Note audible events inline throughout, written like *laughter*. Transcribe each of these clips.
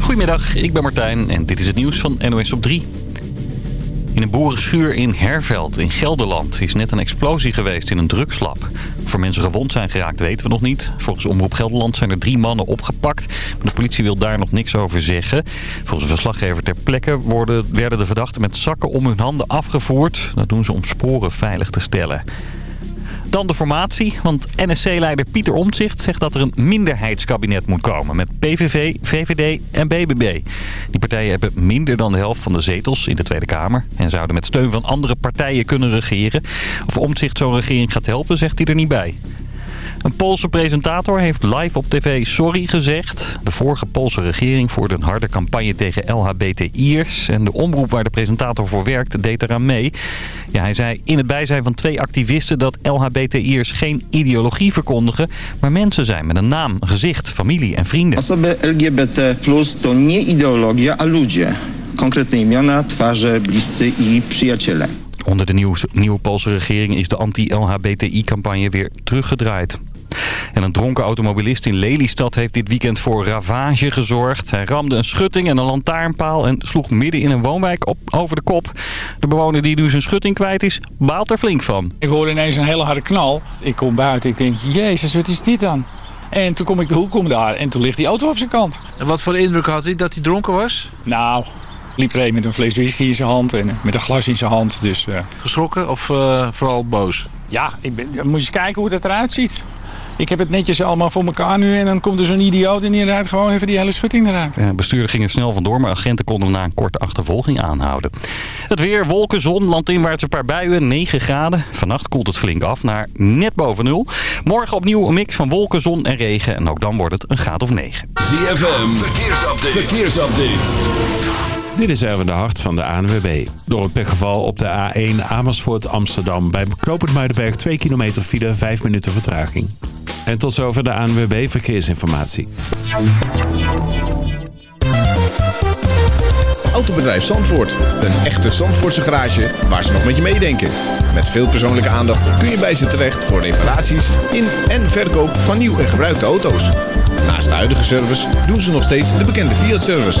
Goedemiddag, ik ben Martijn en dit is het nieuws van NOS op 3. In een boerenschuur in Herveld in Gelderland is net een explosie geweest in een drugslab. Of er mensen gewond zijn geraakt weten we nog niet. Volgens Omroep Gelderland zijn er drie mannen opgepakt. Maar de politie wil daar nog niks over zeggen. Volgens een verslaggever ter plekke worden, werden de verdachten met zakken om hun handen afgevoerd. Dat doen ze om sporen veilig te stellen. Dan de formatie, want NSC-leider Pieter Omtzigt zegt dat er een minderheidskabinet moet komen met PVV, VVD en BBB. Die partijen hebben minder dan de helft van de zetels in de Tweede Kamer en zouden met steun van andere partijen kunnen regeren. Of Omtzigt zo'n regering gaat helpen, zegt hij er niet bij. Een Poolse presentator heeft live op tv sorry gezegd. De vorige Poolse regering voerde een harde campagne tegen LHBTI'ers. En de omroep waar de presentator voor werkt deed eraan mee. Ja, hij zei in het bijzijn van twee activisten dat LHBTI'ers geen ideologie verkondigen... maar mensen zijn met een naam, gezicht, familie en vrienden. Osoby LGBT plus to nie ideologia, a ludzie. Konkretne imiona, twarze, bliscy i przyjaciele. Onder de nieuwe, nieuwe Poolse regering is de anti-LHBTI-campagne weer teruggedraaid. En een dronken automobilist in Lelystad heeft dit weekend voor ravage gezorgd. Hij ramde een schutting en een lantaarnpaal en sloeg midden in een woonwijk op, over de kop. De bewoner die nu zijn schutting kwijt is, baalt er flink van. Ik hoorde ineens een hele harde knal. Ik kom buiten, ik denk, jezus, wat is dit dan? En toen kom ik de hoek om daar en toen ligt die auto op zijn kant. En wat voor indruk had hij dat hij dronken was? Nou, liep er een met een fles whisky in zijn hand en met een glas in zijn hand. Dus uh, Geschrokken of uh, vooral boos? ja, ik ben, dan moet je eens kijken hoe dat eruit ziet. Ik heb het netjes allemaal voor elkaar nu en dan komt er zo'n idioot en die rijdt gewoon even die hele schutting eruit. Ja, bestuurder ging er snel vandoor, maar agenten konden hem na een korte achtervolging aanhouden. Het weer, wolken, zon, landinwaarts een paar buien, 9 graden. Vannacht koelt het flink af naar net boven nul. Morgen opnieuw een mix van wolken, zon en regen en ook dan wordt het een graad of 9. ZFM, verkeersupdate. verkeersupdate. Dit is even de hart van de ANWB. Door een pechgeval op de A1 Amersfoort Amsterdam. Bij Knopend Muidenberg 2 kilometer file, 5 minuten vertraging. En tot zover de ANWB Verkeersinformatie. Autobedrijf Zandvoort. Een echte Zandvoortse garage waar ze nog met je meedenken. Met veel persoonlijke aandacht kun je bij ze terecht voor reparaties in en verkoop van nieuw en gebruikte auto's. Naast de huidige service doen ze nog steeds de bekende Fiat-service.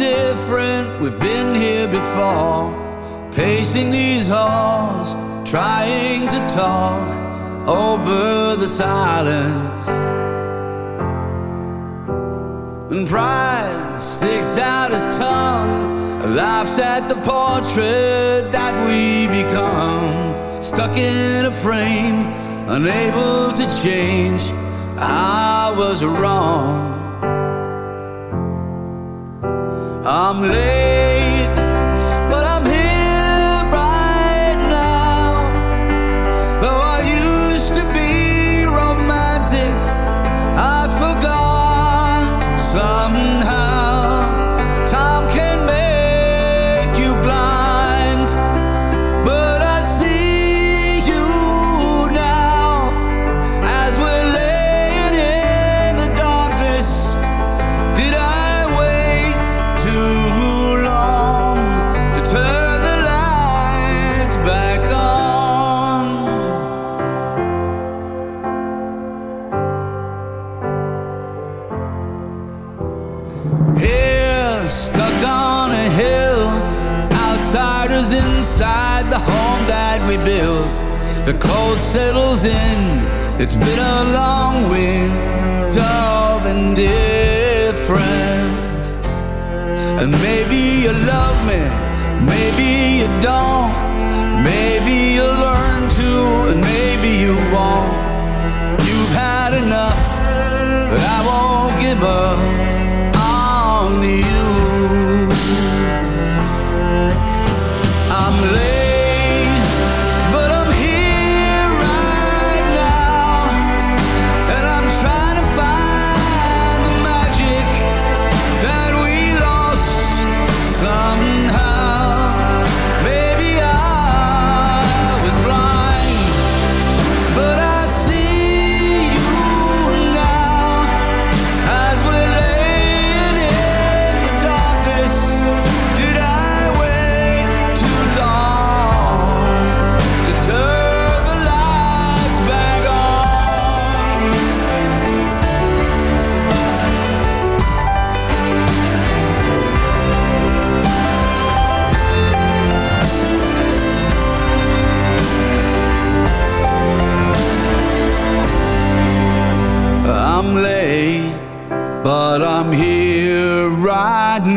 different. We've been here before. Pacing these halls, trying to talk over the silence. And pride sticks out his tongue, laughs at the portrait that we become. Stuck in a frame, unable to change. I was wrong. I'm late,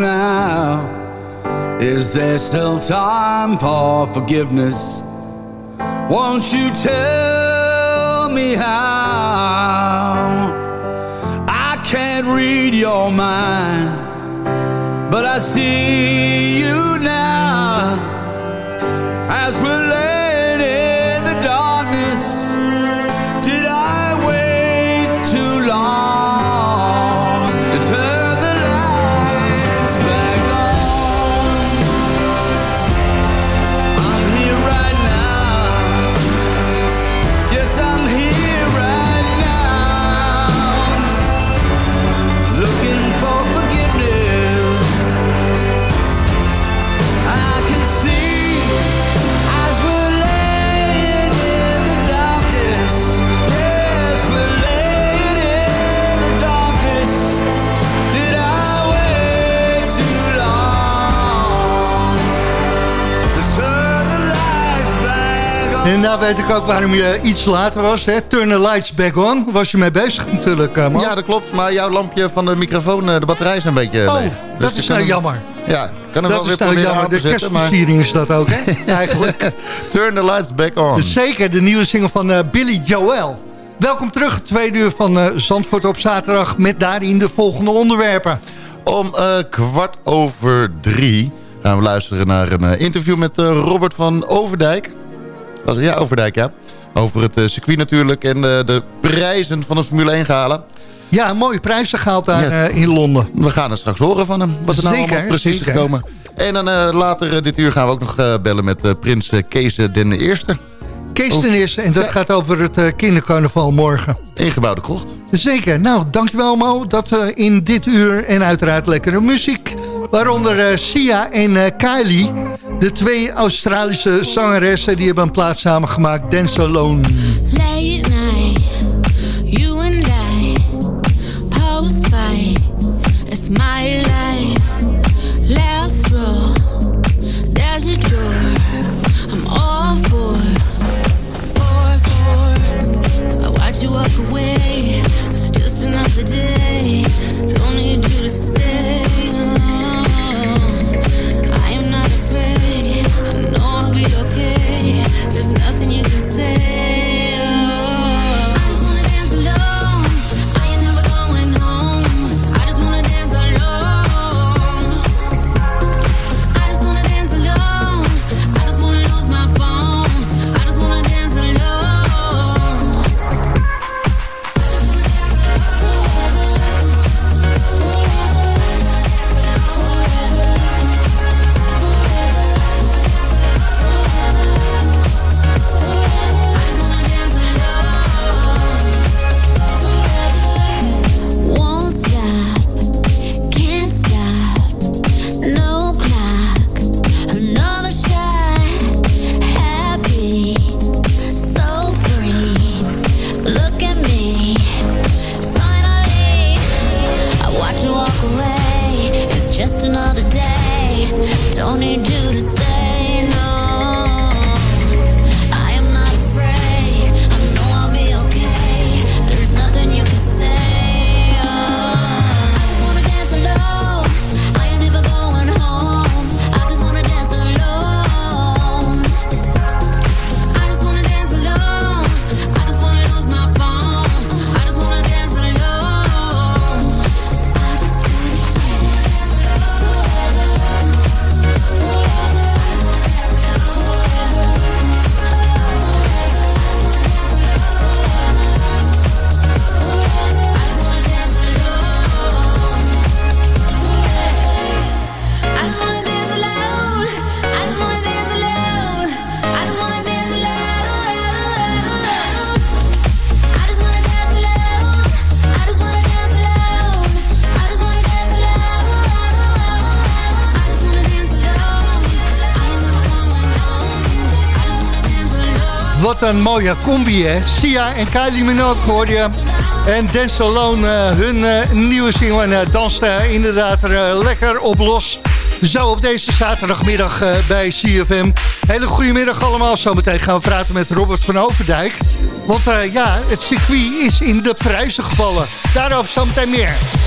now? Is there still time for forgiveness? Won't you tell me how? I can't read your mind, but I see you now as we're En nou weet ik ook waarom je iets later was. Hè? Turn the lights back on. Was je mee bezig natuurlijk, eh, man. Ja, dat klopt. Maar jouw lampje van de microfoon, eh, de batterij is een beetje Oh, leeg. dat je is kan nou hem- jammer. Ja, ik kan hem wel weer is nou proberen jammer. aan te De zetten, maar... kerstversiering is dat ook, hè? *laughs* Eigenlijk. Turn the lights back on. Zeker, de nieuwe single van eh, Billy Joel. Welkom terug, tweede uur van eh, Zandvoort op zaterdag... met daarin de volgende onderwerpen. Om kwart over drie gaan we luisteren naar een interview met Robert van Overdijk. Was- Ja, Overdijk, ja. Over het eh, circuit natuurlijk en eh, de prijzen van het Formule 1 gala. Ja, een mooie prijzen gehaald daar Ja. eh, in Londen. We gaan het straks horen van hem. Wat er nou Zeker, allemaal precies zeker. gekomen. En dan later dit uur gaan we ook nog bellen met prins Kees den Eerste. Kees ten eerste, en dat Ja. gaat over het kindercarnaval morgen. Ingebouwde krocht. Zeker. Nou, dankjewel Mo. Dat in dit uur en uiteraard lekkere muziek. Waaronder Sia en Kylie. De twee Australische zangeressen die hebben een plaats samengemaakt. Dance Alone. Een mooie combi, hè? Sia en Kylie Minogue. En Dance Alone, eh, hun eh, nieuwe single. Uh, danst inderdaad er lekker op los. Zo op deze zaterdagmiddag bij CFM. Hele goede middag allemaal. Zometeen gaan we praten met Robert van Overdijk. Want ja, het circuit is in de prijzen gevallen. Daarover zometeen meer.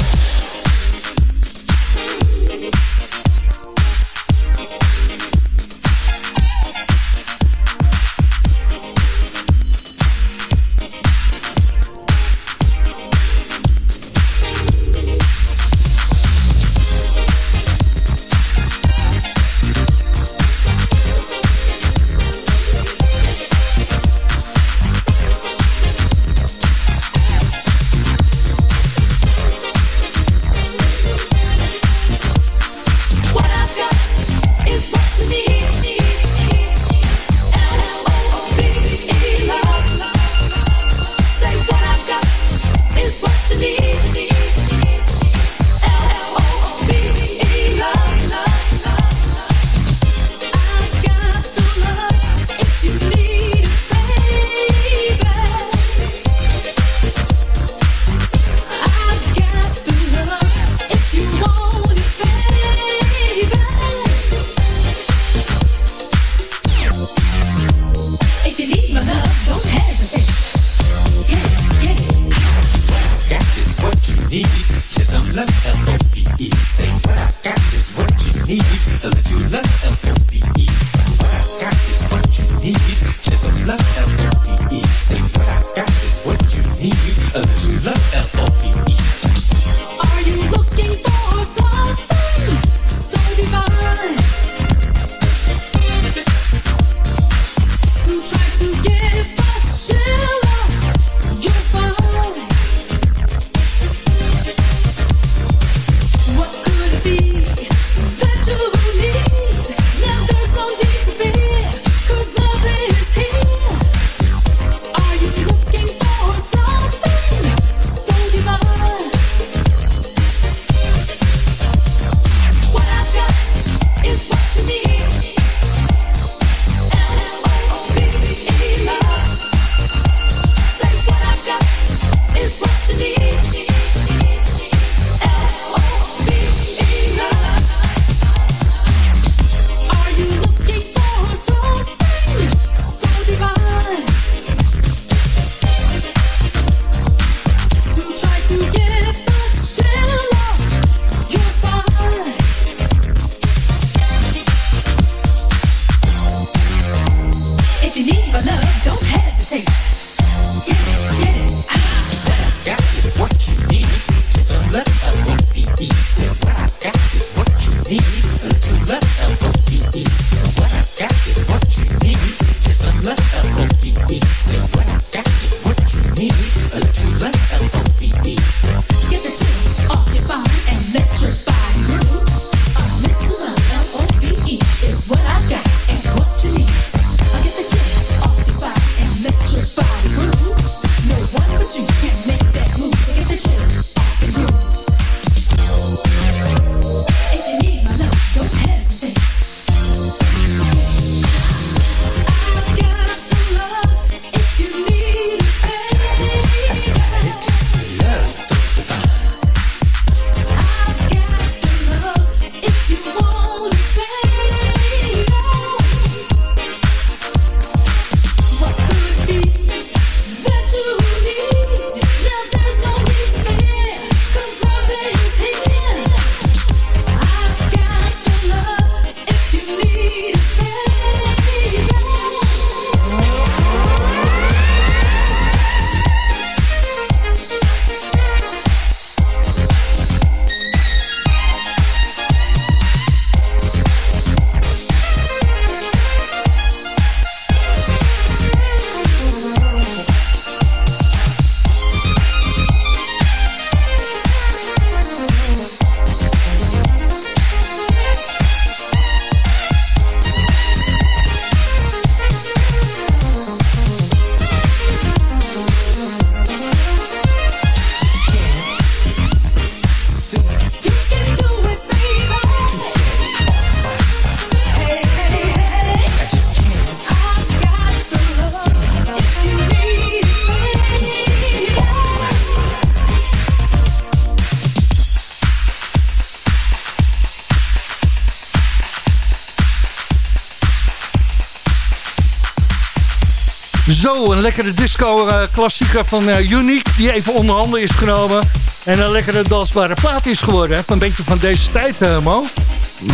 Lekkere disco-klassieker van eh, Unique, die even onder handen is genomen. En een lekkere dansbare plaat is geworden. Hè? Van Een beetje van deze tijd, eh, Mo.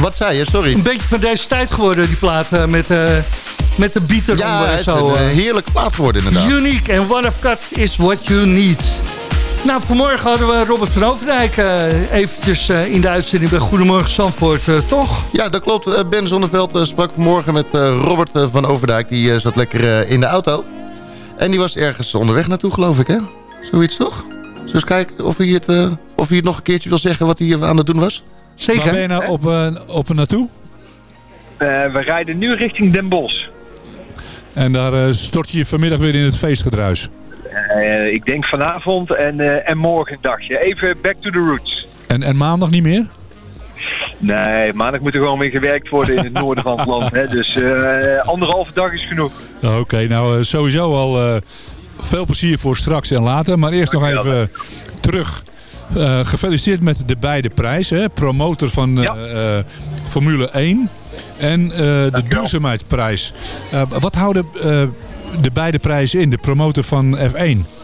Wat zei je? Sorry. Een beetje van deze tijd geworden, die plaat eh, met, eh, met de beat eronder Ja, het is zo. een eh. eh, heerlijke plaat geworden inderdaad. Unique en What I've Got is What You Need. Nou, vanmorgen hadden we Robert van Overdijk eh, eventjes eh, in de uitzending bij Goedemorgen Zandvoort, eh, toch? Ja, dat klopt. Eh, Ben Zonneveld eh, sprak vanmorgen met eh, Robert eh, van Overdijk. Die eh, zat lekker eh, in de auto. En die was ergens onderweg naartoe, geloof ik, hè? Zoiets toch? Zullen we eens kijken of hij, het, eh, of hij het nog een keertje wil zeggen wat hij aan het doen was? Zeker. Waar ben je nou op, eh, op en naartoe? Eh, we rijden nu richting Den Bosch. En daar stort je je vanmiddag weer in het feestgedruis. Eh, ik denk vanavond en, eh, en morgen een dagje. Even back to the roots. En, en maandag niet meer? Nee, maandag moet er gewoon weer gewerkt worden in het noorden van het land. Hè. Dus eh, anderhalve dag is genoeg. Oké, nou eh, sowieso al eh, veel plezier voor straks en later. Maar eerst nog even terug. Gefeliciteerd met de beide prijzen. Hè? Promotor van Formule 1 en de duurzaamheidsprijs. Wat houden de beide prijzen in? De promotor van F1?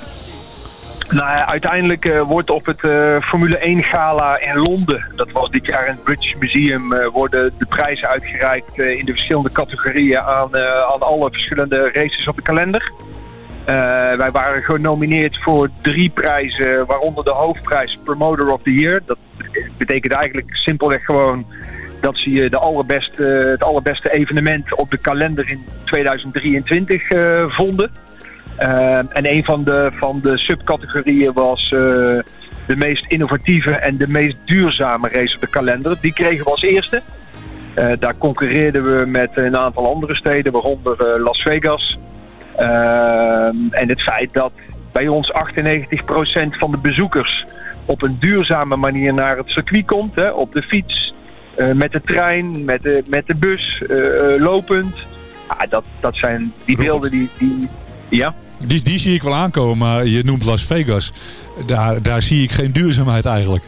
Nou uiteindelijk eh, wordt op het eh, Formule 1 gala in Londen, dat was dit jaar in het British Museum, eh, worden de prijzen uitgereikt in de verschillende categorieën aan, aan alle verschillende races op de kalender. Wij waren genomineerd voor drie prijzen, waaronder de hoofdprijs Promoter of the Year. Dat betekent eigenlijk simpelweg gewoon dat ze de allerbeste, het allerbeste evenement op de kalender in 2023 eh, vonden. Uh, en een van de, van de subcategorieën was uh, de meest innovatieve en de meest duurzame race op de kalender. Die kregen we als eerste. Uh, daar concurreerden we met een aantal andere steden, waaronder uh, Las Vegas. Ehm, en het feit dat bij ons 98% van de bezoekers op een duurzame manier naar het circuit komt. Hè, op de fiets, met de trein, met de, met de bus, lopend. Ah, dat, dat zijn die beelden die... die ja? Die, die zie ik wel aankomen, maar je noemt Las Vegas. Daar, daar zie ik geen duurzaamheid eigenlijk.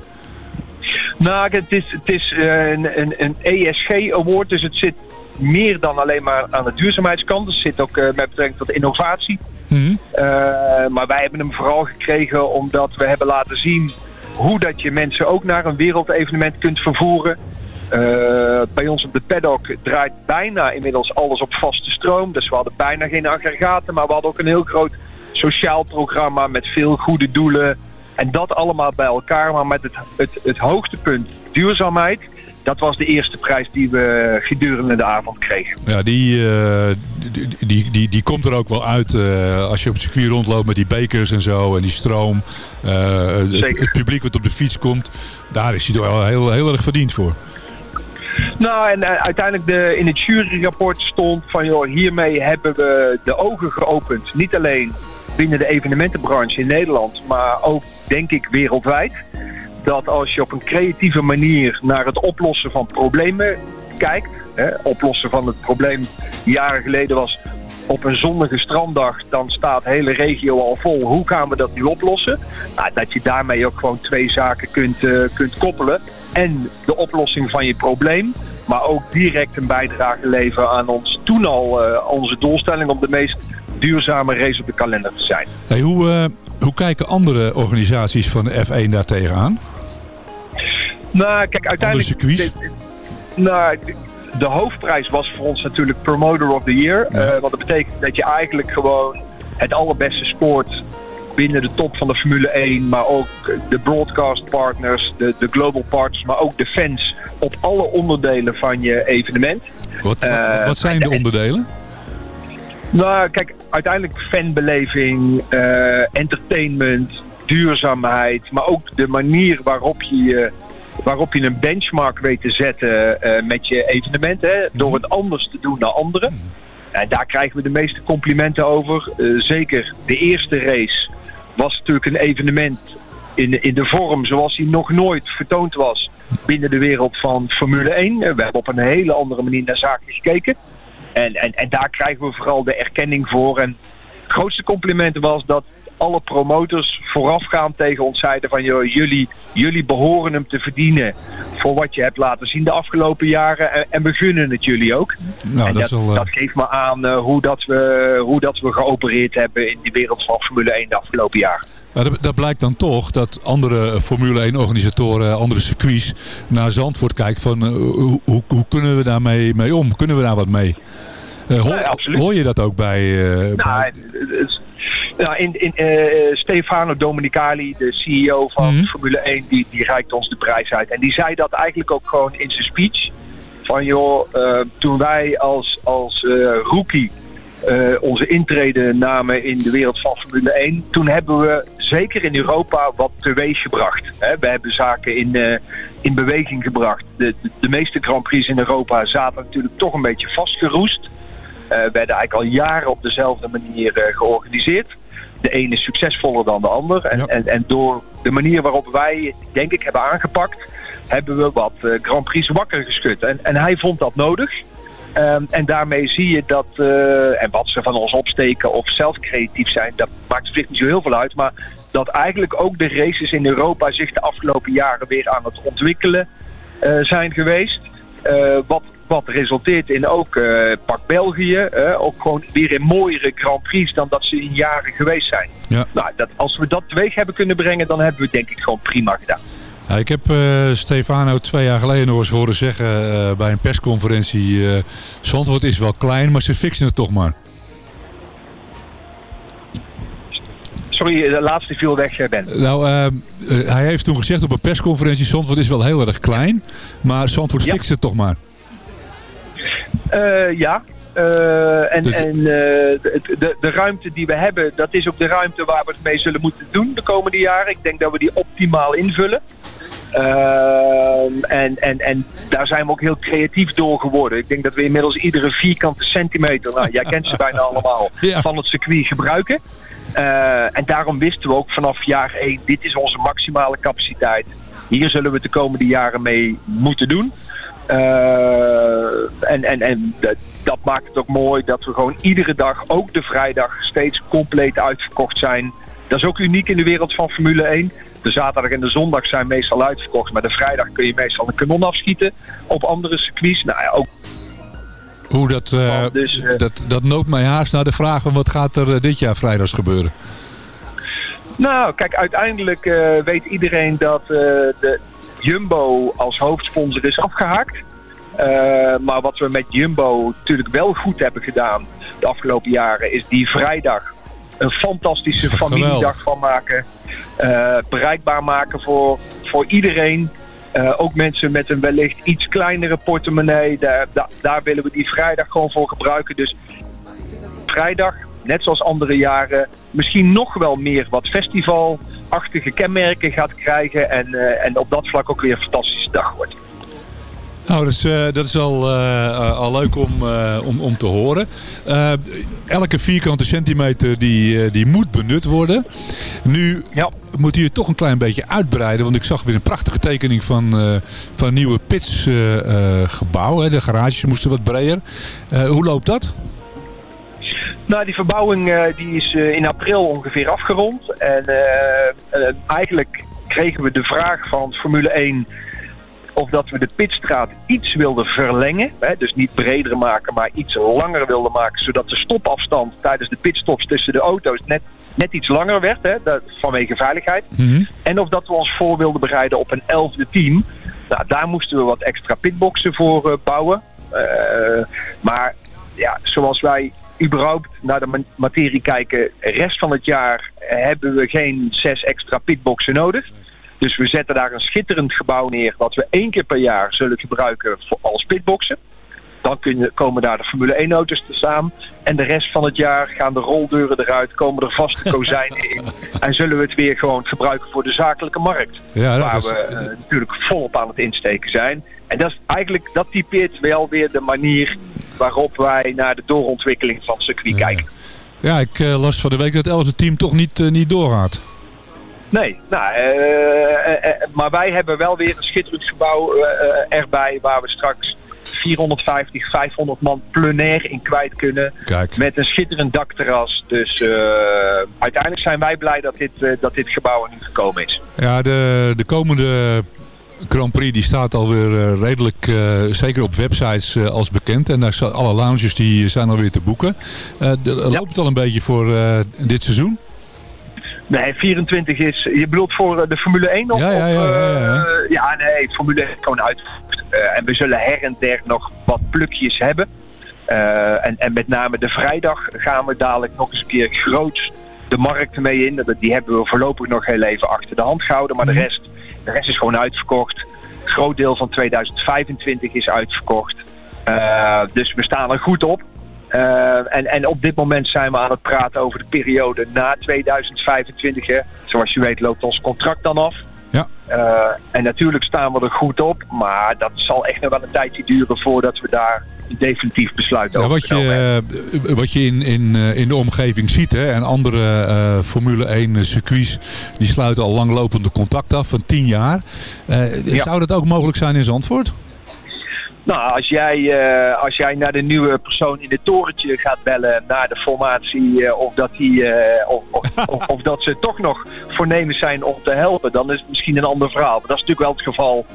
Nou, het is, het is een, een, een ESG-award, dus het zit meer dan alleen maar aan de duurzaamheidskant. Het zit ook uh, met betrekking tot innovatie. Mm -hmm. uh, maar wij hebben hem vooral gekregen omdat we hebben laten zien hoe dat je mensen ook naar een wereldevenement kunt vervoeren. Uh, bij ons op de paddock draait bijna inmiddels alles op vaste stroom. Dus we hadden bijna geen aggregaten, maar we hadden ook een heel groot sociaal programma met veel goede doelen. En dat allemaal bij elkaar, maar met het, het, het hoogtepunt duurzaamheid. Dat was de eerste prijs die we gedurende de avond kregen. Ja, die, uh, die, die, die, die, komt er ook wel uit uh, als je op het circuit rondloopt met die bekers en zo en die stroom. Uh, het, het publiek wat op de fiets komt, daar is hij wel heel, heel erg verdiend voor. Nou, en uh, uiteindelijk de, in het juryrapport stond van, joh, hiermee hebben we de ogen geopend. Niet alleen binnen de evenementenbranche in Nederland, maar ook, denk ik, wereldwijd. Dat als je op een creatieve manier naar het oplossen van problemen kijkt, hè, oplossen van het probleem jaren geleden was op een zonnige stranddag, dan staat de hele regio al vol. Hoe gaan we dat nu oplossen? Nou, dat je daarmee ook gewoon twee zaken kunt, uh, kunt koppelen en de oplossing van je probleem. Maar ook direct een bijdrage leveren aan ons toen al uh, onze doelstelling om de meest duurzame race op de kalender te zijn. Hey, hoe, uh, hoe kijken andere organisaties van de F1 daar tegenaan? Nou, kijk, uiteindelijk... De, nou, de, hoofdprijs was voor ons natuurlijk Promoter of the Year. Ja. Uh, wat dat betekent dat je eigenlijk gewoon het allerbeste sport binnen de top van de Formule 1, maar ook de broadcast partners, de, de global partners, maar ook de fans op alle onderdelen van je evenement. Wat, wat zijn de onderdelen? Nou, kijk, uiteindelijk fanbeleving, uh, entertainment, duurzaamheid, maar ook de manier waarop je, waarop je een benchmark weet te zetten uh, met je evenement, hè, door het anders te doen dan anderen. En daar krijgen we de meeste complimenten over. Uh, zeker de eerste race was natuurlijk een evenement in, in de vorm zoals hij nog nooit vertoond was binnen de wereld van Formule 1. We hebben op een hele andere manier naar zaken gekeken. En, en, en daar krijgen we vooral de erkenning voor. En het grootste compliment was dat alle promotors voorafgaand tegen ons zeiden van joh, jullie, jullie behoren hem te verdienen voor wat je hebt laten zien de afgelopen jaren en, en we gunnen het jullie ook. Nou, en dat, geeft me aan uh, hoe, dat we, hoe dat we geopereerd hebben in de wereld van Formule 1 de afgelopen jaren. Maar dat, dat, blijkt dan toch dat andere Formule 1 organisatoren, andere circuits naar Zandvoort kijken van uh, hoe, hoe, kunnen we daarmee mee om? Kunnen we daar wat mee? Uh, hoor, ja, hoor, je dat ook bij... Uh, nou, bij... Nou, in, in, uh, Stefano Domenicali, de CEO van Mhm. mm. Formule 1, die, die reikt ons de prijs uit. En die zei dat eigenlijk ook gewoon in zijn speech. Van joh, uh, toen wij als, als uh, rookie onze intrede namen in de wereld van Formule 1... toen hebben we zeker in Europa wat teweeg gebracht. Hè? We hebben zaken in, in beweging gebracht. De, de, de meeste Grand Prix in Europa zaten natuurlijk toch een beetje vastgeroest. Werden eigenlijk al jaren op dezelfde manier georganiseerd. De ene is succesvoller dan de ander. En, ja. en, en, door de manier waarop wij, denk ik, hebben aangepakt... hebben we wat uh, Grand Prix wakker geschud. En, en hij vond dat nodig. Um, en daarmee zie je dat... en wat ze van ons opsteken of zelf creatief zijn... dat maakt zich niet zo heel veel uit. Maar dat eigenlijk ook de races in Europa... zich de afgelopen jaren weer aan het ontwikkelen zijn geweest. wat Wat resulteert in ook eh, pak België, ook gewoon weer in mooiere Grand Prix dan dat ze in jaren geweest zijn. Ja. Nou, dat, als we dat teweeg hebben kunnen brengen, dan hebben we het denk ik gewoon prima gedaan. Ja, ik heb eh, Stefano twee jaar geleden nog eens horen zeggen eh, bij een persconferentie... eh Zandvoort is wel klein, maar ze fixen het toch maar. Sorry, de laatste viel weg, Ben. Nou, hij heeft toen gezegd op een persconferentie... Zandvoort is wel heel erg klein, maar Zandvoort Ja. fixt het toch maar. Eh, ja. Eh, en Dus- en eh, de, de, de ruimte die we hebben, dat is ook de ruimte waar we het mee zullen moeten doen de komende jaren. Ik denk dat we die optimaal invullen. Ehm, en, en, en daar zijn we ook heel creatief door geworden. Ik denk dat we inmiddels iedere vierkante centimeter, nou jij kent ze bijna *laughs* allemaal, Ja. van het circuit gebruiken. En daarom wisten we ook vanaf jaar 1, dit is onze maximale capaciteit. Hier zullen we het de komende jaren mee moeten doen. Eh, en en, en dat, dat maakt het ook mooi dat we gewoon iedere dag, ook de vrijdag, steeds compleet uitverkocht zijn. Dat is ook uniek in de wereld van Formule 1. De zaterdag en de zondag zijn meestal uitverkocht, maar de vrijdag kun je meestal een kanon afschieten op andere circuits. Nou ja, ook Hoe dat, eh, dus, eh, dat, dat noopt mij haast naar de vraag... van wat gaat er dit jaar vrijdags gebeuren? Nou, kijk, uiteindelijk weet iedereen dat de Jumbo als hoofdsponsor is afgehaakt. Eh, maar wat we met Jumbo natuurlijk wel goed hebben gedaan de afgelopen jaren, is die vrijdag een fantastische familiedag van maken. Eh, bereikbaar maken voor, voor iedereen. Eh, ook mensen met een wellicht iets kleinere portemonnee. Daar, daar, daar willen we die vrijdag gewoon voor gebruiken. Dus vrijdag, net zoals andere jaren, misschien nog wel meer wat festivalachtige kenmerken gaat krijgen. En, eh, en op dat vlak ook weer een fantastische dag wordt. Nou, dat is, eh, dat is al, eh, al leuk om, om, om te horen. Elke vierkante centimeter die, die moet benut worden. Nu moet je het toch een klein beetje uitbreiden. Want ik zag weer een prachtige tekening van, van een nieuwe pitsgebouw. de garages moesten wat breder. Hoe loopt dat? Nou, die verbouwing eh, die is eh, in april ongeveer afgerond. En eh, eigenlijk kregen we de vraag van Formule 1 of dat we de pitstraat iets wilden verlengen. Hè, dus niet breder maken, maar iets langer wilden maken. Zodat de stopafstand tijdens de pitstops tussen de auto's net, net iets langer werd. Hè, dat, vanwege veiligheid. En of dat we ons voor wilden bereiden op een elfde team. Nou, daar moesten we wat extra pitboxen voor bouwen. Maar ja, zoals wij überhaupt naar de ma- materie kijken, de rest van het jaar hebben we geen zes extra pitboxen nodig. Dus we zetten daar een schitterend gebouw neer wat we één keer per jaar zullen gebruiken voor, als pitboxen. Dan kunnen, komen daar de Formule 1 auto's te staan. En de rest van het jaar gaan de roldeuren eruit, komen er vaste *laughs* kozijnen in. En zullen we het weer gewoon gebruiken voor de zakelijke markt. Ja, waar is- we eh, natuurlijk volop aan het insteken zijn. En dat is eigenlijk, dat typeert wel weer de manier waarop wij naar de doorontwikkeling van het circuit kijken. Ja, ik eh, las van de week dat het elfde team toch niet, eh, niet doorgaat. Nee, nou, eh, maar wij hebben wel weer een schitterend gebouw erbij waar we straks 450, 500 man plenair in kwijt kunnen. Kijk. Met een schitterend dakterras. Dus uiteindelijk zijn wij blij dat dit, dat dit gebouw er nu gekomen is. Ja, de, de komende Grand Prix die staat alweer eh, redelijk, eh, zeker op websites, eh, als bekend. En daar staan alle lounges die zijn alweer te boeken. De- Loopt het al een beetje voor dit seizoen? Nee, 24 is... Je bedoelt voor de Formule 1 of? Ja, ja, ja, ja, ja. ja, nee, Formule 1 is gewoon. Eh, en we zullen her en der nog wat plukjes hebben. En, en met name de vrijdag gaan we dadelijk nog eens een keer groots de markt mee in. Die hebben we voorlopig nog heel even achter de hand gehouden. Maar de Mhm. rest, de rest is gewoon uitverkocht. Een groot deel van 2025 is uitverkocht. Eh, dus we staan er goed op. Eh, en, en op dit moment zijn we aan het praten over de periode na 2025. Hè. Zoals je weet loopt ons contract dan af. Ja. Eh, en natuurlijk staan we er goed op. Maar dat zal echt nog wel een tijdje duren voordat we daar definitief besluit Ja, over wat, je, eh, wat je in, in, eh, in de omgeving ziet, hè, en andere eh, Formule 1 circuits, die sluiten al langlopende contact af van 10 jaar. Ja. Zou dat ook mogelijk zijn in Zandvoort? Nou, als jij, als jij naar de nieuwe persoon in het torentje gaat bellen naar de formatie, of, dat die, of, of, *laughs* of, of dat ze toch nog voornemens zijn om te helpen, dan is het misschien een ander verhaal. Maar dat is natuurlijk wel het geval.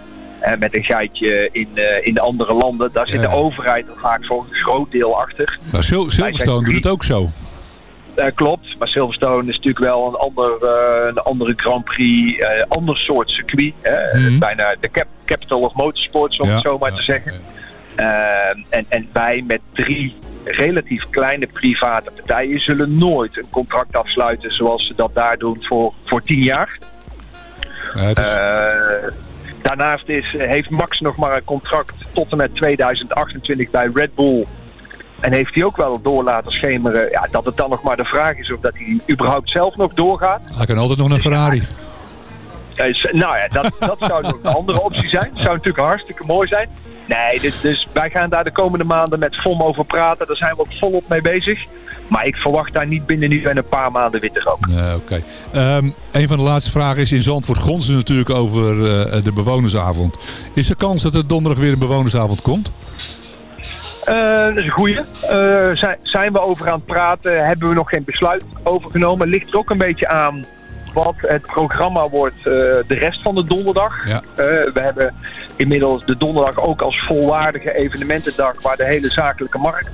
Met een geitje in, eh, in de andere landen. Daar zit de overheid er vaak voor een groot deel achter. Nou, Sil- Silverstone doet het ook zo. Eh, klopt, maar Silverstone is natuurlijk wel een, ander, eh, een andere Grand Prix, eh ander soort circuit. Hè? Mhm. Bijna de cap capital of motorsport, om Ja, het zo maar ja, te zeggen. Eh, en, en wij met drie relatief kleine private partijen zullen nooit een contract afsluiten zoals ze dat daar doen voor, voor tien jaar. Ja, het is- daarnaast is, heeft Max nog maar een contract tot en met 2028 bij Red Bull. En heeft hij ook wel door laten schemeren ja, dat het dan nog maar de vraag is of dat hij überhaupt zelf nog doorgaat. hij kan altijd nog naar Ferrari. Eh, s- nou ja, dat, dat zou nog een andere optie zijn. zou natuurlijk hartstikke mooi zijn. Nee, dus, dus wij gaan daar de komende maanden met FOM over praten. Daar zijn we ook volop mee bezig. Maar ik verwacht daar niet binnen nu en een paar maanden witte rook. Oké. Ehm, een van de laatste vragen is in Zandvoort gronzen ze natuurlijk over eh, de bewonersavond. Is er kans dat er donderdag weer een bewonersavond komt? Eh, dat is een goeie. Eh, zijn, zijn we over aan het praten? Hebben we nog geen besluit over genomen? Ligt er ook een beetje aan wat het programma wordt de rest van de donderdag. Ja. We hebben inmiddels de donderdag ook als volwaardige evenementendag waar de hele zakelijke markt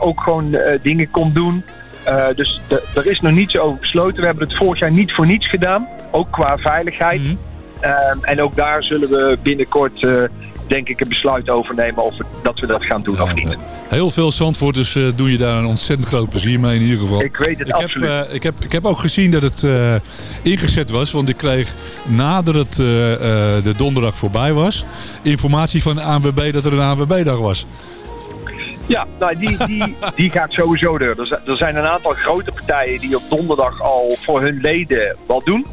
ook gewoon eh, dingen komt doen. Eh, dus er is nog niets over besloten. We hebben het vorig jaar niet voor niets gedaan. Ook qua veiligheid. Ehm, en ook daar zullen we binnenkort eh, denk ik een besluit over nemen of we- dat we dat gaan doen of niet. Heel veel Zandvoorters eh, doen je daar een ontzettend groot plezier mee in ieder geval. Ik weet het ik absoluut. Heb, eh, ik, heb, ik heb ook gezien dat het eh, ingezet was, want ik kreeg nadat het eh, eh, de donderdag voorbij was, informatie van de ANWB dat er een ANWB-dag was. Ja, nou, die, die, die gaat sowieso door. Er zijn- Er zijn een aantal grote partijen die op donderdag al voor hun leden wat doen.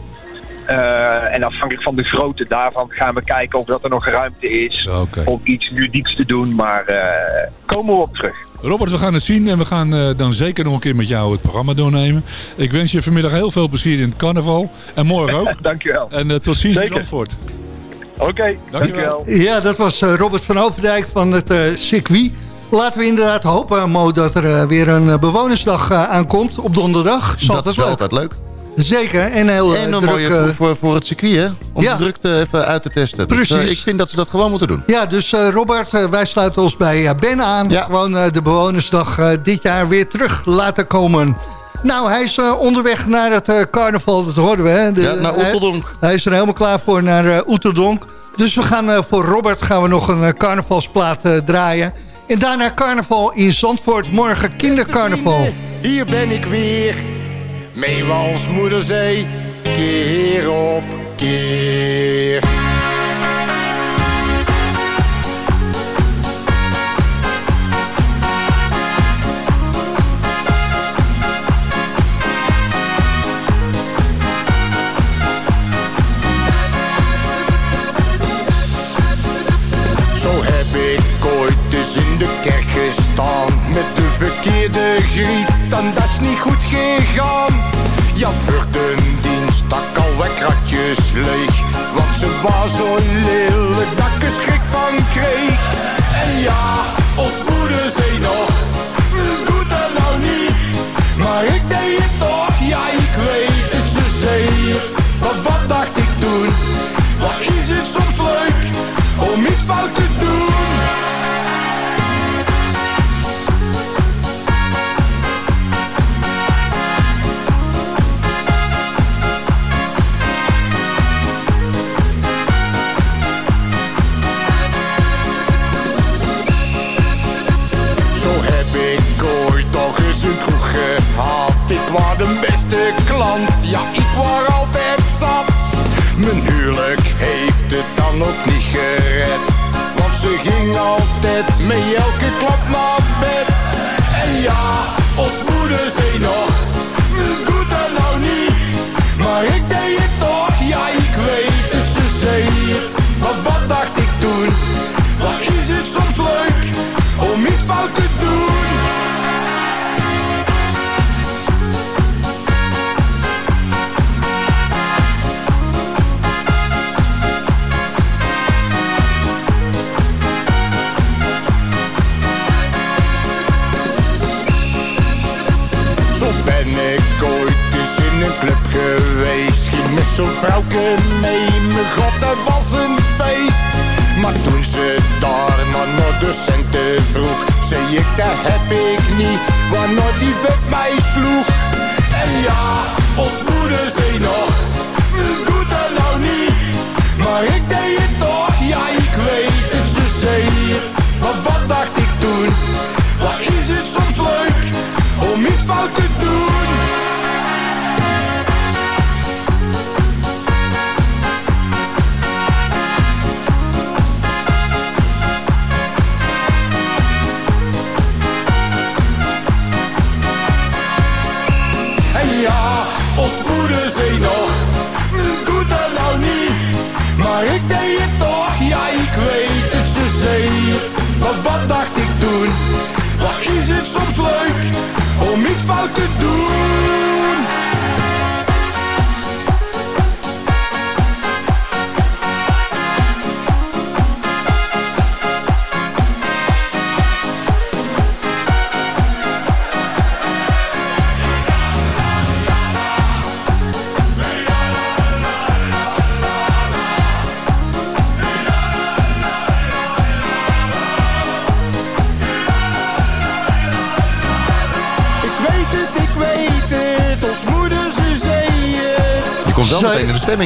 Eh, en afhankelijk van de grootte daarvan gaan we kijken of dat er nog ruimte is om iets ludieks te doen. Maar eh, komen we op terug. Robert, we gaan het zien en we gaan eh, dan zeker nog een keer met jou het programma doornemen. Ik wens je vanmiddag heel veel plezier in het carnaval. En morgen *laughs* ook. Dankjewel. En tot ziens in. Zandvoort. Oké, dankjewel. Ja, dat was Robert van Overdijk van het eh, circuit. Laten we inderdaad hopen, Mo, dat er eh, weer een eh, bewonersdag eh, aankomt op donderdag. Is Dat altijd is wel leuk. altijd leuk. Zeker, en heel En een druk, mooie proef voor, voor het circuit, hè? Om Ja. de drukte even uit te testen. Dus, Precies. ik vind dat ze dat gewoon moeten doen. Ja, dus Robert, wij sluiten ons bij Ben aan. Gewoon de bewonersdag dit jaar weer terug laten komen. Nou, hij is onderweg naar het carnaval, dat hoorden we. Hè? De- Ja, naar Oeteldonk. Hij, is er helemaal klaar voor naar Oeteldonk. Dus we gaan voor Robert gaan we nog een carnavalsplaat draaien. En daarna carnaval in Zandvoort. Morgen kindercarnaval. Hier ben ik weer, mee als moeder zei, keer op keer.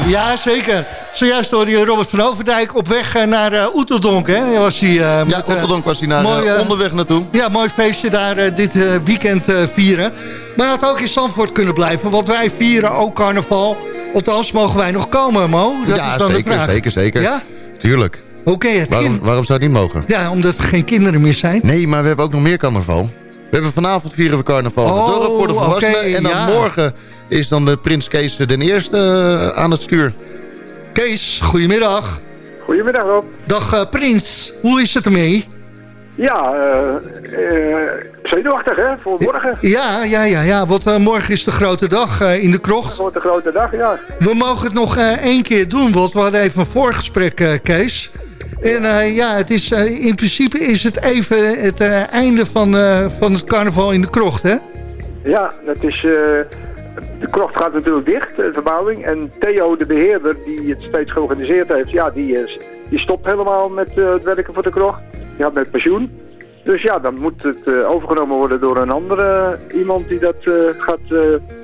Ja, zeker. Zojuist hoorde je Robert van Overdijk op weg eh, naar eh Oeteldonk. Hè? Was hij, eh, Ja, met, Oeteldonk was hij naar, mooi, onderweg naartoe. Ja, mooi feestje daar dit weekend vieren. Maar hij had ook in Zandvoort kunnen blijven, want wij vieren ook carnaval. Althans, mogen wij nog komen, Mo? Dat ja, is dan zeker, de vraag. zeker, zeker. Ja? Tuurlijk. Oké, het Waarom, waarom zou het niet mogen? Ja, omdat er geen kinderen meer zijn. Nee, maar we hebben ook nog meer carnaval. We hebben vanavond vieren we carnaval Oh, de dorp voor de volwassenen. oké, en dan ja. morgen is dan de prins Kees den eerste eh, aan het stuur. Kees, goedemiddag. Goedemiddag Rob. Dag eh, Prins, hoe is het ermee? Ja, eh zenuwachtig hè, voor morgen. Ja, ja, ja, ja, want morgen is de grote dag in de krocht. Het wordt een grote dag, ja. We mogen het nog één keer doen, want we hadden even een voorgesprek, Kees. En ja, het is, in principe is het even het einde van, van het carnaval in de krocht, hè? Ja, dat is... eh, de krocht gaat natuurlijk dicht, de verbouwing. En Theo, de beheerder, die het steeds georganiseerd heeft... ja, die, die stopt helemaal met eh, het werken voor de krocht. Die gaat met pensioen. Dus ja, dan moet het eh, overgenomen worden door een andere iemand die dat eh, gaat eh,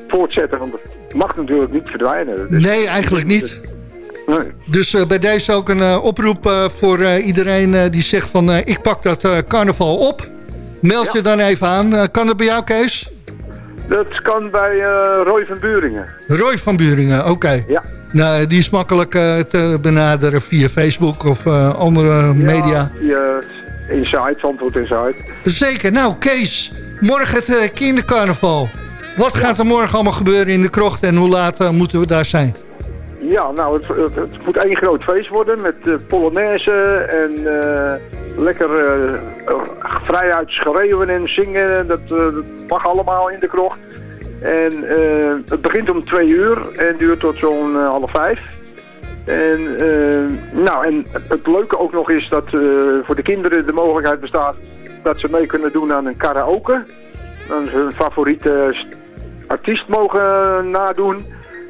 voortzetten. Want het mag natuurlijk niet verdwijnen. Dus- Nee, eigenlijk niet. Nee. Dus eh, bij deze ook een eh, oproep eh, voor eh, iedereen eh, die zegt van... eh, ik pak dat eh, carnaval op. Meld je dan even aan. Eh, kan het bij jou, Kees? Dat kan bij eh, Roy van Buringen. Roy van Buringen, oké. Ja. Nou, die is makkelijk eh, te benaderen via Facebook of eh, andere media. Ja, Inside, Zandvoort Inside. Zeker. Nou, Kees, morgen het kindercarnaval. Wat gaat er morgen allemaal gebeuren in de krocht en hoe laat moeten we daar zijn? Ja, nou, het, het, moet één groot feest worden met uh, Polonaise en uh, lekker uh, vrijuit schreeuwen en zingen. Dat, dat, mag allemaal in de krocht. En het begint om twee uur en duurt tot zo'n half vijf. En, nou, en het leuke ook nog is dat voor de kinderen de mogelijkheid bestaat dat ze mee kunnen doen aan een karaoke. Dan hun favoriete artiest mogen nadoen.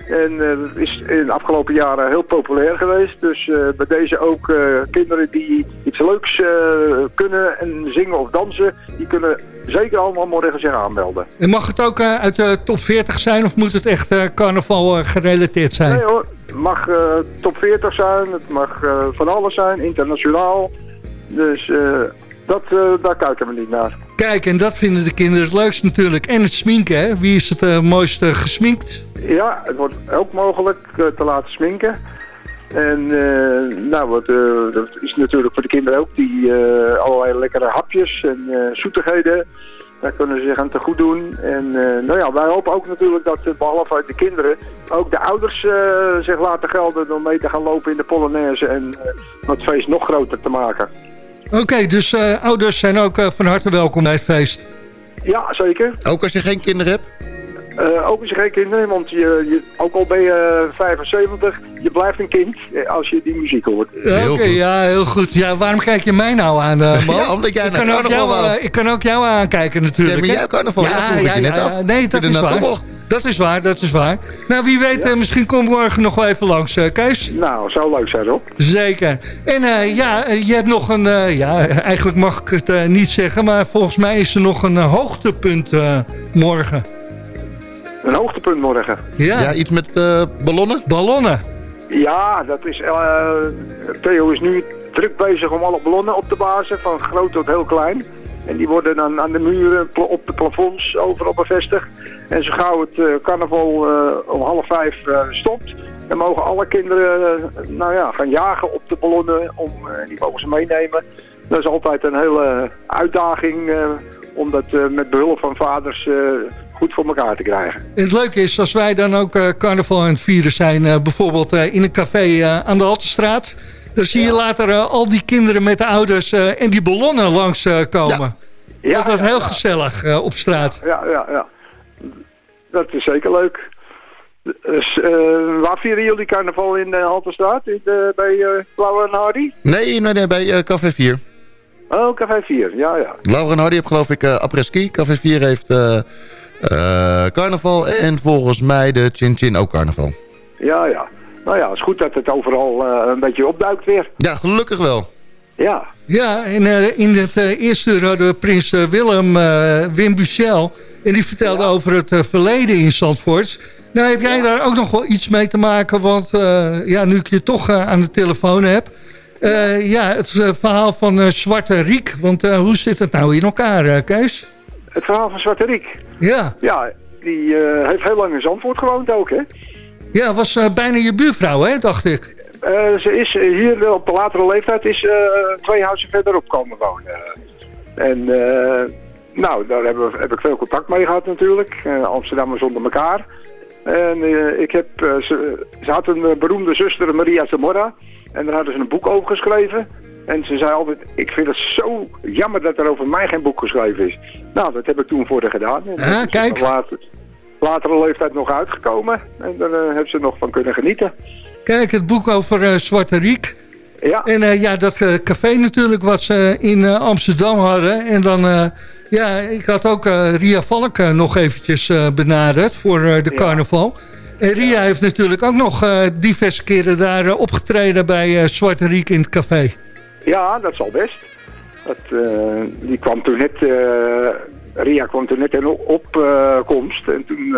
En uh, dat is in de afgelopen jaren heel populair geweest. Dus uh, bij deze ook uh, kinderen die iets leuks kunnen en zingen of dansen... die kunnen zeker allemaal morgen zich aanmelden. En mag het ook uit de top 40 zijn of moet het echt carnaval gerelateerd zijn? Nee hoor, het mag top 40 zijn, het mag van alles zijn, internationaal. Dus dat, daar kijken we niet naar. Kijk, en dat vinden de kinderen het leukst natuurlijk. En het sminken, hè? Wie is het uh, mooiste gesminkt? Ja, het wordt ook mogelijk uh, te laten sminken. En nou, wat, dat is natuurlijk voor de kinderen ook. Die allerlei lekkere hapjes en zoetigheden. Daar kunnen ze zich aan te goed doen. En nou ja, wij hopen ook natuurlijk dat behalve uit de kinderen... ook de ouders zich laten gelden door mee te gaan lopen in de Polonaise... en het feest nog groter te maken. Oké, okay, dus uh, ouders zijn ook uh, van harte welkom bij het feest. Ja, zeker. Ook als je geen kinderen hebt? Uh, ook geen kinderen want je, je, ook al ben je 75, je blijft een kind als je die muziek hoort. Oké, okay, ja, heel goed. Ja, waarom kijk je mij nou aan, uh, *laughs* Ja, omdat jij ik kan, ook jou, uh, ik kan ook jou aankijken natuurlijk. Ja, maar jij carnaval, ja, ja, ja, je net ja, af. Nee, dat is waar. Dat is waar, dat is waar. Nou, wie weet, eh, misschien komt morgen nog wel even langs, eh, Kees. Nou, zou leuk zijn, Rob. Zeker. En eh, ja, eh, je hebt nog een... eh, ja, eigenlijk mag ik het eh, niet zeggen... maar volgens mij is er nog een eh, hoogtepunt eh, morgen. Een hoogtepunt morgen. Ja, Ja, iets met eh, ballonnen? ballonnen. Ja, dat is... eh, Theo is nu druk bezig om alle ballonnen op te blazen, van groot tot heel klein. En die worden dan aan de muren, op de plafonds, overal bevestigd. En zo gauw het eh, carnaval eh, om half vijf eh, stopt, dan mogen alle kinderen nou ja, gaan jagen op de ballonnen. Om, eh, die mogen ze meenemen. Dat is altijd een hele uitdaging eh, om dat eh, met behulp van vaders eh, goed voor elkaar te krijgen. En het leuke is, als wij dan ook eh, carnaval aan het vieren zijn... eh, bijvoorbeeld eh, in een café eh, aan de Haltestraat... dan zie je later eh, al die kinderen met de ouders eh, en die ballonnen langs eh, komen. Ja, dat is ja, heel ja. gezellig eh, op straat. Ja, ja, ja. Dat is zeker leuk. Dus, eh, waar vieren jullie carnaval in de Halterstraat? In de, bij eh Blauwe en Hardy? Nee, nee, nee bij eh, Café 4. Oh, Café 4, ja, ja. Laura en Hardy heeft geloof ik uh, après-ski. Café 4 heeft eh, eh, carnaval. En volgens mij de Chin Chin ook carnaval. Ja, ja. Nou ja, het is goed dat het overal eh, een beetje opduikt weer. Ja, gelukkig wel. Ja. Ja, en eh, in het eh, eerste uur hadden we prins eh, Willem, eh, Wim Buchel... en die vertelde over het eh, verleden in Zandvoort. Nou, heb jij daar ook nog wel iets mee te maken? Want eh, ja, nu ik je toch eh, aan de telefoon heb... eh, ja, het eh, verhaal van eh, Zwarte Riek. Want hoe zit het nou in elkaar, Kees? Het verhaal van Zwarte Riek. Ja, Ja, die heeft heel lang in Zandvoort gewoond ook, hè. ja was bijna je buurvrouw, hè, dacht ik. Ze is hier op de latere leeftijd is, twee huizen verderop komen wonen. En nou, daar hebben, we- heb ik veel contact mee gehad natuurlijk. Amsterdammers onder elkaar. En ik heb, ze, ze had een beroemde zuster, Maria Zamora. En daar hadden ze een boek over geschreven. En ze zei altijd, ik vind het zo jammer dat er over mij geen boek geschreven is. Nou, dat heb ik toen voor haar gedaan. Is kijk. Later, latere leeftijd nog uitgekomen. En daar eh, heeft ze nog van kunnen genieten. Kijk, het boek over eh, Zwarte Riek. Ja. En eh, ja, dat café natuurlijk wat ze in Amsterdam hadden. En dan, ja, ik had ook Ria Valk nog eventjes benaderd voor de carnaval. En Ria heeft natuurlijk ook nog eh, diverse keren daar eh, opgetreden bij eh, Zwarte Riek in het café. Ja, dat zal best. Dat, die kwam toen net, Ria kwam toen net in opkomst. en toen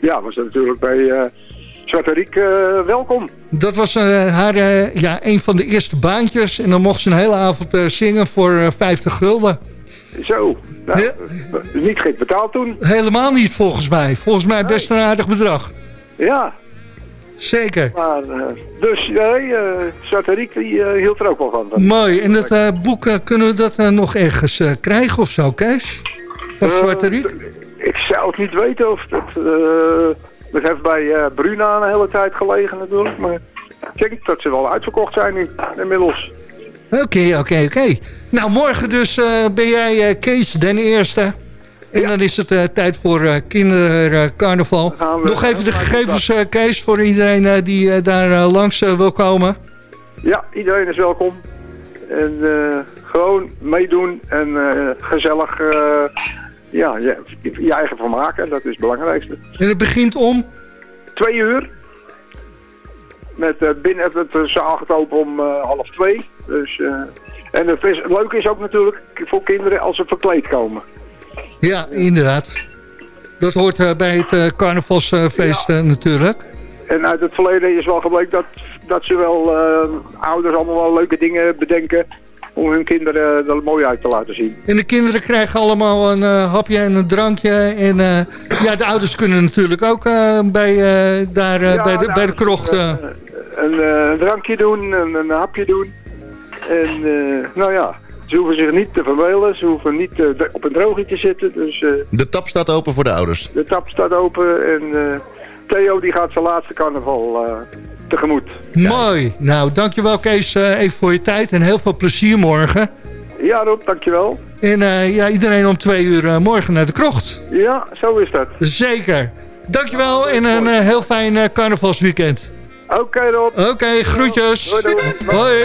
ja, was dat natuurlijk bij Zwarte Riek welkom. Dat was haar, ja, een van de eerste baantjes. En dan mocht ze een hele avond zingen voor eh, 50 gulden. Zo, nou, niet gek betaald toen. Helemaal niet volgens mij. Volgens mij best een aardig bedrag. Ja. Zeker. Maar, eh, dus nee, eh Zwarte Riek die, eh, hield er ook wel van. Mooi. En dat boek, kunnen we dat nog ergens krijgen of zo, Kees? Van? Ik zou het niet weten of dat... dat heeft bij Bruna een hele tijd gelegen natuurlijk. Maar ik denk dat ze wel uitverkocht zijn nu, inmiddels. Oké, oké, oké. Nou, morgen dus ben jij Kees den Eerste. En dan is het eh, tijd voor eh kindercarnaval. Nog even de helemaal gegevens, eh, Kees, voor iedereen die daar langs wil komen. Ja, iedereen is welkom. En gewoon meedoen en gezellig ja, je, je eigen van maken. Dat is het belangrijkste. En het begint om... Twee uur. Met binnen het zaal gaat open om half twee. Dus, en het, is, het leuke is ook natuurlijk voor kinderen als ze verkleed komen. Ja, inderdaad. Dat hoort eh, bij het eh, carnavalsfeest eh, natuurlijk. En uit het verleden is wel gebleken dat, dat ze wel ouders allemaal wel leuke dingen bedenken om hun kinderen er mooi uit te laten zien. En de kinderen krijgen allemaal een hapje en een drankje. En ja, de ouders kunnen natuurlijk ook bij, daar, Ja, bij, de, de bij de krocht... Een, een drankje doen, een, een hapje doen. En nou ja, ze hoeven zich niet te vervelen, ze hoeven niet eh, op een droogje te zitten. Dus eh, De tap staat open voor de ouders. de tap staat open en eh, Theo die gaat zijn laatste carnaval eh, tegemoet. Mooi. Nou, dankjewel Kees eh, even voor je tijd. En heel veel plezier morgen. Ja Rob, dankjewel. En eh, ja, iedereen om twee uur morgen naar de krocht. Ja, zo is dat. Zeker. Dankjewel en een heel fijn carnavalsweekend. Oké Rob. Oké, groetjes. Doei, doei. Hoi.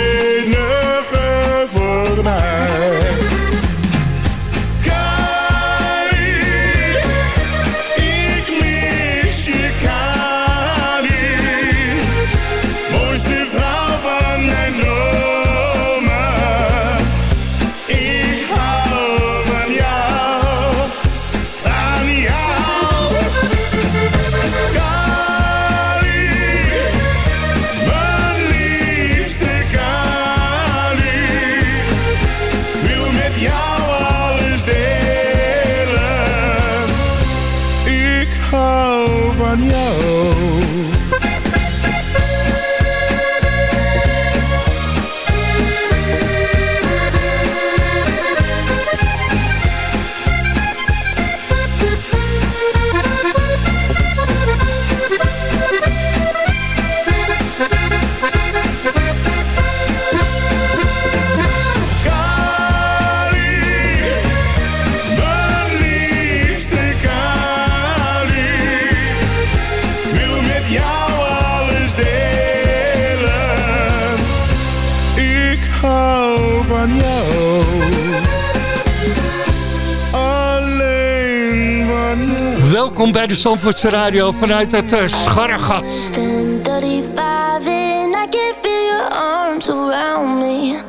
Bij de Zandvoortse Radio vanuit het uh, Scharregat. 35 and I can feel your arms around me.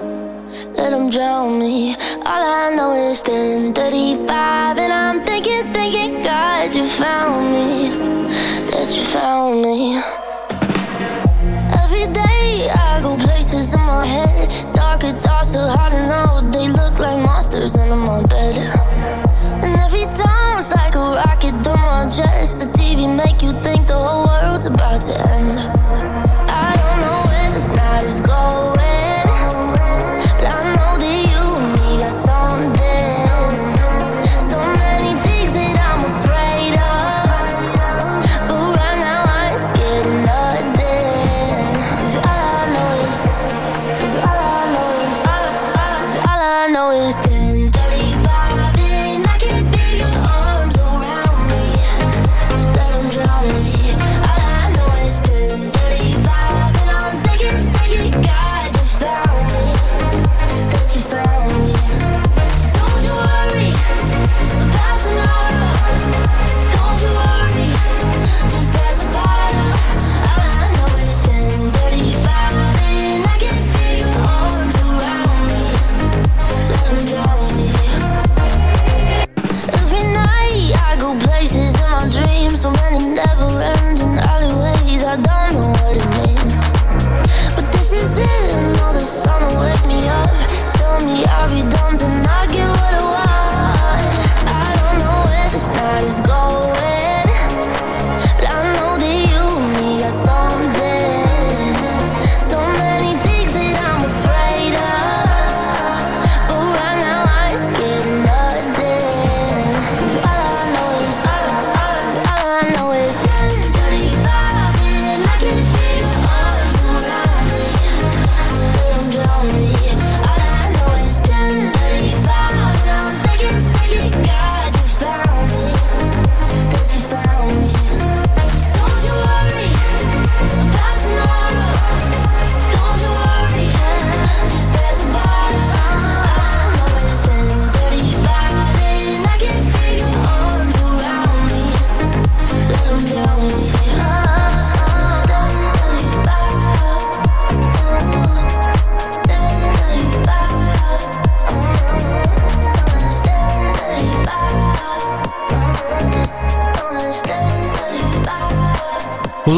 Let them drown me. All I know is 1035 and I'm thinking, thinking, God, you found me. That you found me. Every day I go places in my head. Darker thoughts are hard to know. They look like monsters under my bed. And every time it's like a rocket through my chest. The TV make you think the whole world's about to end. I don't know where this night is going,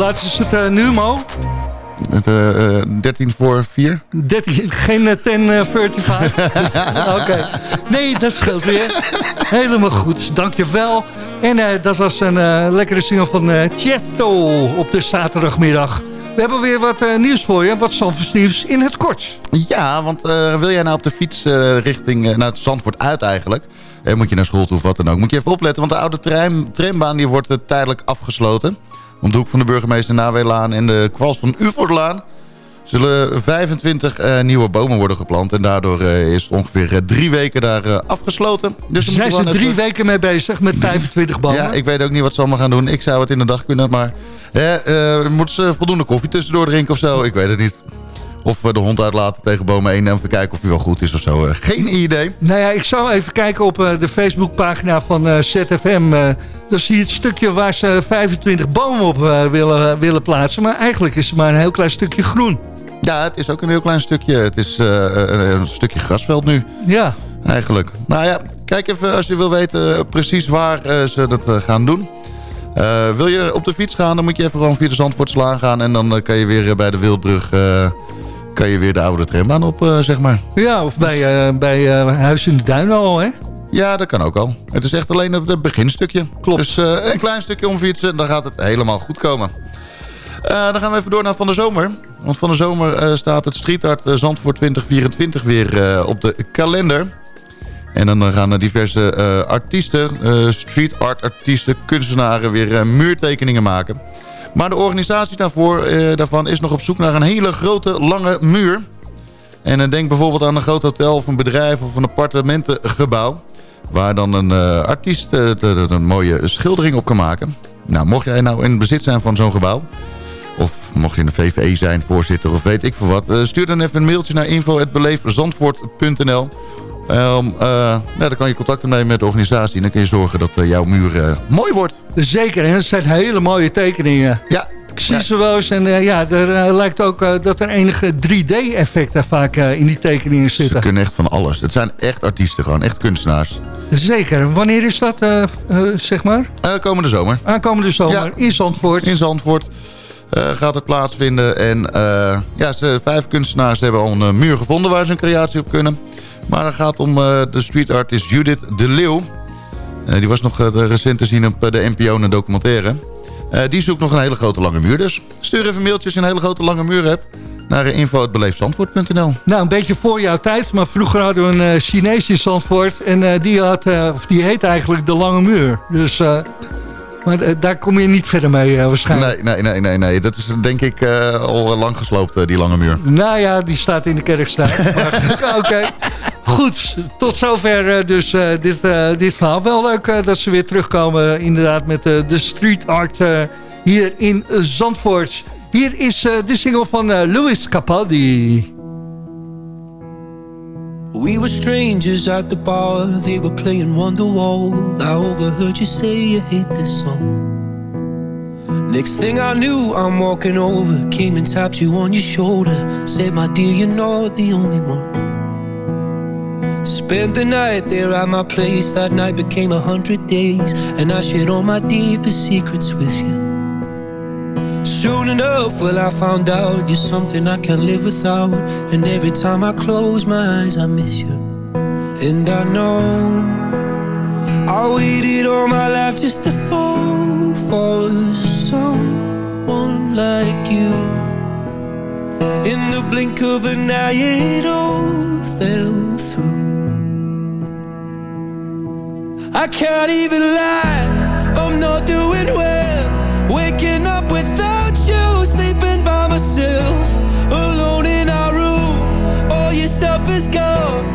laat is het eh, nu, Mo? Met, eh, eh, 13 voor 4. 13, geen eh, 10, eh, 35. *laughs* Oké. Nee, dat scheelt weer. Helemaal goed, dankjewel. En eh, dat was een eh, lekkere single van eh Tiesto op de zaterdagmiddag. We hebben weer wat eh, nieuws voor je. Wat Zandvoorts nieuws in het kort. Ja, want eh, wil jij nou op de fiets eh, richting naar het Zandvoort uit eigenlijk... Eh, moet je naar school toe of wat dan ook. Moet je even opletten, want de oude tram, trambaan die wordt eh, tijdelijk afgesloten. Om de hoek van de burgemeester Nawelaan en de kwals van Uvoorlaan... zullen 25 eh, nieuwe bomen worden geplant. En daardoor eh, is het ongeveer eh, drie weken daar afgesloten. Dus Zijn ze drie even- weken mee bezig met 25 bomen? Ja, ik weet ook niet wat ze allemaal gaan doen. Ik zou het in de dag kunnen, maar... Moeten ze voldoende koffie tussendoor drinken of zo? Ik weet het niet. Of we de hond uitlaten tegen boom 1 en even kijken of hij wel goed is of zo. Eh, geen idee. Nou ja, ik zou even kijken op eh, de Facebookpagina van eh, ZFM. dan zie je het stukje waar ze 25 bomen op willen, willen plaatsen. Maar eigenlijk is het maar een heel klein stukje groen. Ja, het is ook een heel klein stukje. Het is een, stukje grasveld nu. Ja. Eigenlijk. Nou ja, kijk even als je wil weten precies waar ze dat gaan doen. Wil je op de fiets gaan, dan moet je even gewoon via de Zandvoortslaan gaan. En dan kan je weer bij de Wildbrug kan je weer de oude trambaan op, eh, zeg maar. Ja, of bij, eh, bij eh, Huis in de Duinen al, hè? Ja, dat kan ook al. Het is echt alleen het beginstukje. Klopt. Dus een klein stukje omfietsen, dan gaat het helemaal goed komen. Dan gaan we even door naar Van de Zomer. Want Van de Zomer staat het Street Art eh, Zandvoort 2024 weer op de kalender. En dan gaan er diverse artiesten, street art artiesten, kunstenaren weer muurtekeningen maken. Maar de organisatie daarvoor, eh, daarvan is nog op zoek naar een hele grote, lange muur. En eh, denk bijvoorbeeld aan een groot hotel of een bedrijf of een appartementengebouw. Waar dan een eh, artiest de- de- een mooie schildering op kan maken. Nou, mocht jij nou in bezit zijn van zo'n gebouw... of mocht je een VVE zijn, voorzitter of weet ik veel wat... stuur dan even een mailtje naar info.beleefzandvoort.nl Um, eh, nou, dan kan je contact opnemen met de organisatie... en dan kun je zorgen dat eh, jouw muur eh, mooi wordt. Zeker, en het zijn hele mooie tekeningen. Ja. Ik zie ze wel eens en ja, er lijkt ook dat er enige 3D-effecten vaak in die tekeningen Ze zitten. kunnen echt van alles. Het zijn echt artiesten gewoon, echt kunstenaars. Zeker. Wanneer is dat, zeg maar? Komende zomer. Aankomende zomer in Zandvoort. In Zandvoort gaat het plaatsvinden. En ja, ze, vijf kunstenaars hebben al een muur gevonden waar ze een creatie op kunnen. Maar het gaat om eh, de street artist Judith de Leeuw. Eh, die was nog eh, recent te zien op de NPO een documentaire. Die zoekt nog een hele grote lange muur dus. Stuur even mailtjes als je een hele grote lange muur hebt. Naar info.beleefzandvoort.nl Nou, een beetje voor jouw tijd, maar vroeger hadden we een eh, Chinees in Zandvoort. En die, had, of die heet eigenlijk de Lange Muur. Dus, maar daar kom je niet verder mee waarschijnlijk. Nee, nee, nee, nee, nee. Dat is denk ik al lang gesloopt, die lange muur. Nou ja, die staat in de kerkstraat. *laughs* Oké. Goed, tot zover eh, dus eh, dit, eh, dit verhaal. Wel leuk eh, dat ze weer terugkomen inderdaad met de street art hier in Zandvoort. Hier is de single van Louis Capaldi. We were strangers at the bar, they were playing Wonderwall. I overheard you say you hate this song. Next thing I knew, I'm walking over, came and tapped you on your shoulder. Said, my dear, you're not the only one. Spent the night there at my place, that night became a hundred days. And I shared all my deepest secrets with you. Soon enough, well, I found out you're something I can't live without. And every time I close my eyes, I miss you. And I know I waited all my life just to fall for someone like you. In the blink of an eye, it all fell through. I can't even lie, I'm not doing well. Waking up without you, sleeping by myself, alone in our room. All your stuff is gone.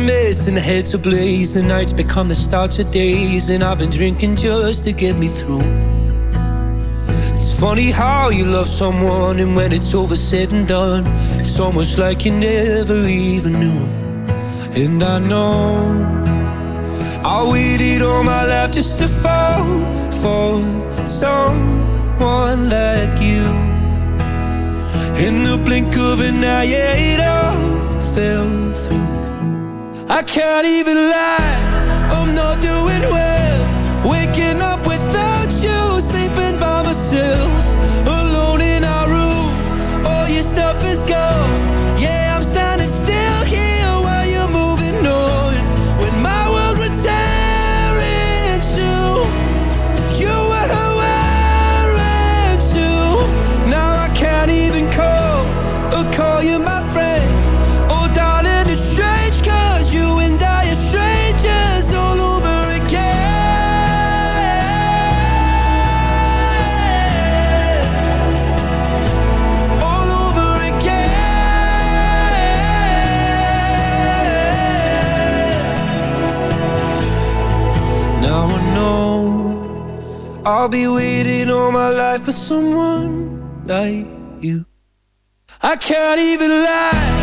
Are missing, heads ablaze. The nights become the start of days, and I've been drinking just to get me through. It's funny how you love someone and when it's over said and done, it's almost like you never even knew. And I know I waited all my life just to fall for someone like you. In the blink of an eye, yeah, it all fell through. I can't even lie, I'm not doing well. Waking up without you, sleeping by myself, I'll be waiting all my life for someone like you. I can't even lie,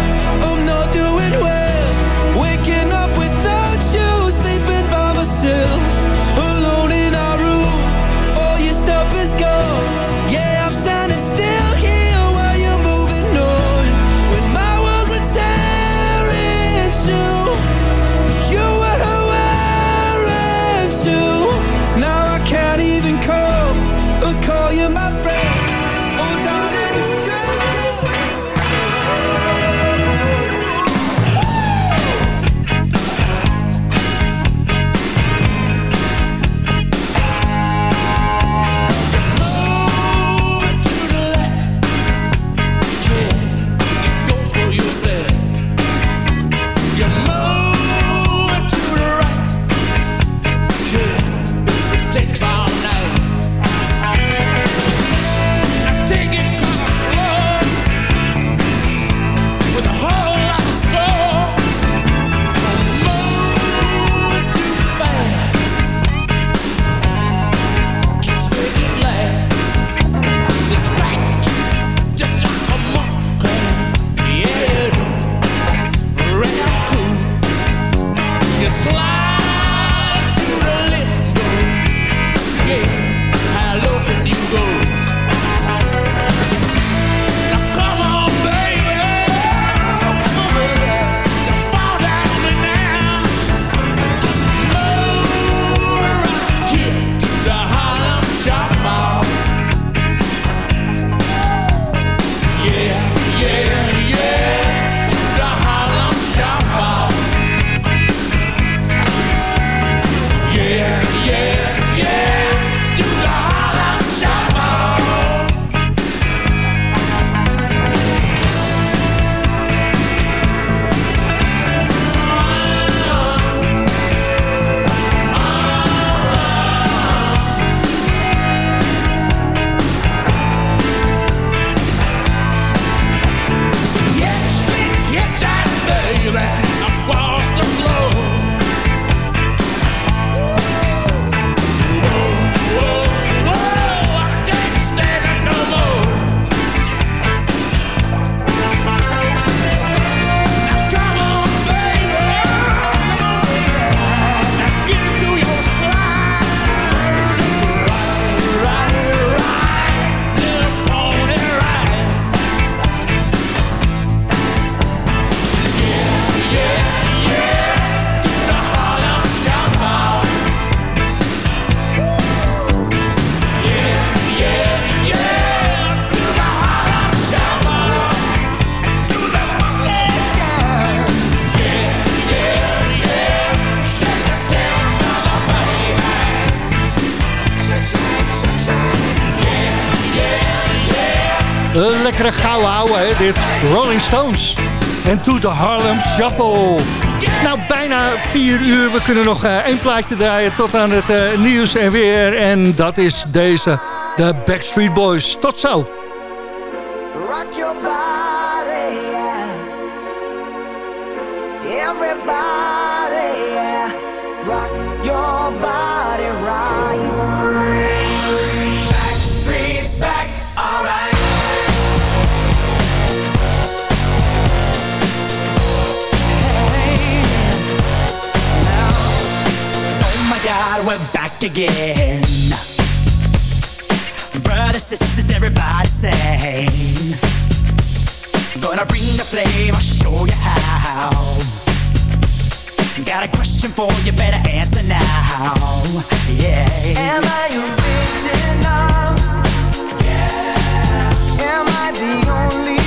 To The Harlem Shuffle. Nou, bijna vier uur. We kunnen nog eh, één plaatje draaien tot aan het eh, nieuws en weer. En dat is deze, de Backstreet Boys. Tot zo. Rock your body. Everybody, back again. Brothers, sisters, everybody sing. Gonna bring the flame, I'll show you how. Got a question for you, better answer now. Yeah. Am I original? Yeah. Am I the only